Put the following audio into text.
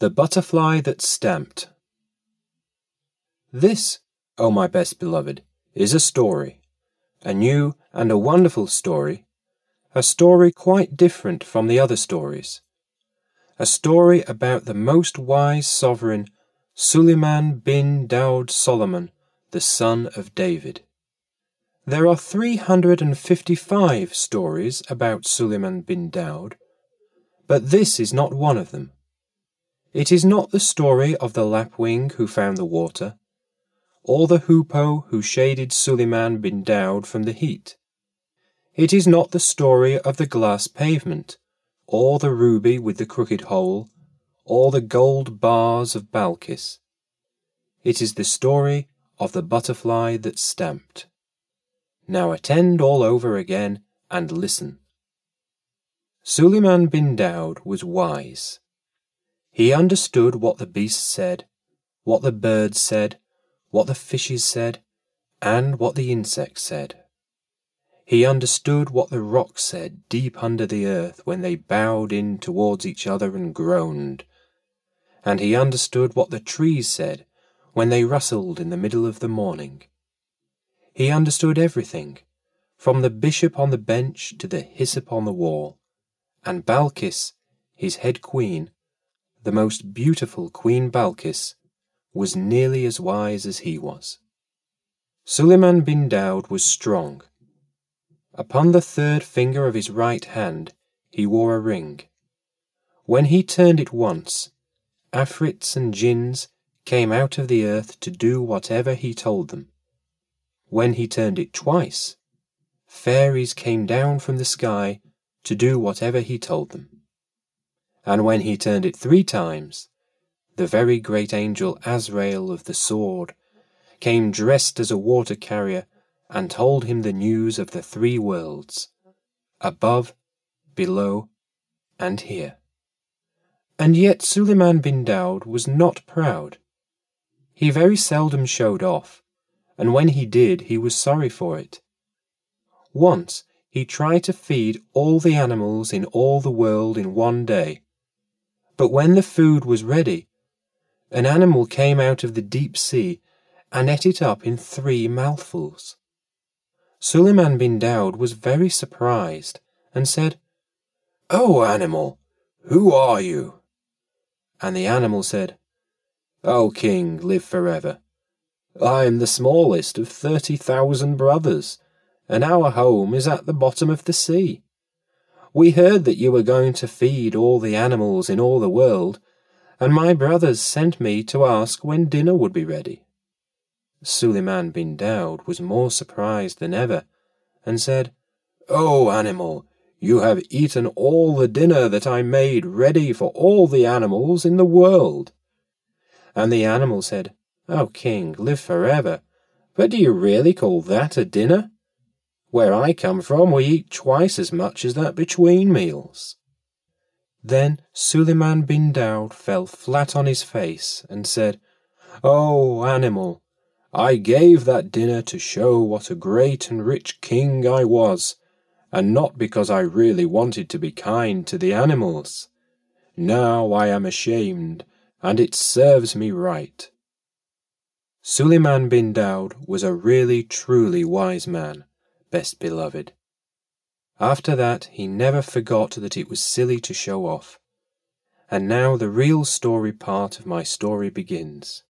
The Butterfly That Stamped. This, O my best beloved, is a story, a new and a wonderful story, a story quite different from the other stories, a story about the most wise sovereign Suleiman bin Daud Solomon, the son of David. There are 355 stories about Suleiman bin Daud, but this is not one of them. It is not the story of the lapwing who found the water, or the hoopoe who shaded Suleiman bin Daud from the heat. It is not the story of the glass pavement, or the ruby with the crooked hole, or the gold bars of Balkis. It is the story of the butterfly that stamped. Now attend all over again and listen. Suleiman bin Daud was wise. He understood what the beasts said, what the birds said, what the fishes said, and what the insects said. He understood what the rocks said deep under the earth when they bowed in towards each other and groaned. And he understood what the trees said when they rustled in the middle of the morning. He understood everything, from the bishop on the bench to the hyssop on the wall, and Balkis, his head queen, the most beautiful Queen Balkis, was nearly as wise as he was. Suleiman bin Daud was strong. Upon the third finger of his right hand he wore a ring. When he turned it once, afrits and jinns came out of the earth to do whatever he told them. When he turned it twice, fairies came down from the sky to do whatever he told them and when he turned it three times, the very great angel Azrael of the sword came dressed as a water carrier and told him the news of the three worlds above, below, and here. And yet Suleiman bin Daud was not proud. He very seldom showed off, and when he did, he was sorry for it. Once he tried to feed all the animals in all the world in one day but when the food was ready, an animal came out of the deep sea and ate it up in three mouthfuls. Suleiman bin Daud was very surprised and said, O animal, who are you? And the animal said, O king, live forever. I am the smallest of thirty thousand brothers, and our home is at the bottom of the sea. We heard that you were going to feed all the animals in all the world, and my brothers sent me to ask when dinner would be ready. Suleiman bin Daud was more surprised than ever, and said, O animal, you have eaten all the dinner that I made ready for all the animals in the world. And the animal said, O king, live forever. But do you really call that a dinner? Where I come from, we eat twice as much as that between meals. Then Suleiman bin Daud fell flat on his face and said, O oh, animal, I gave that dinner to show what a great and rich king I was, and not because I really wanted to be kind to the animals. Now I am ashamed, and it serves me right. Suleiman bin Daud was a really truly wise man best beloved. After that, he never forgot that it was silly to show off. And now the real story part of my story begins.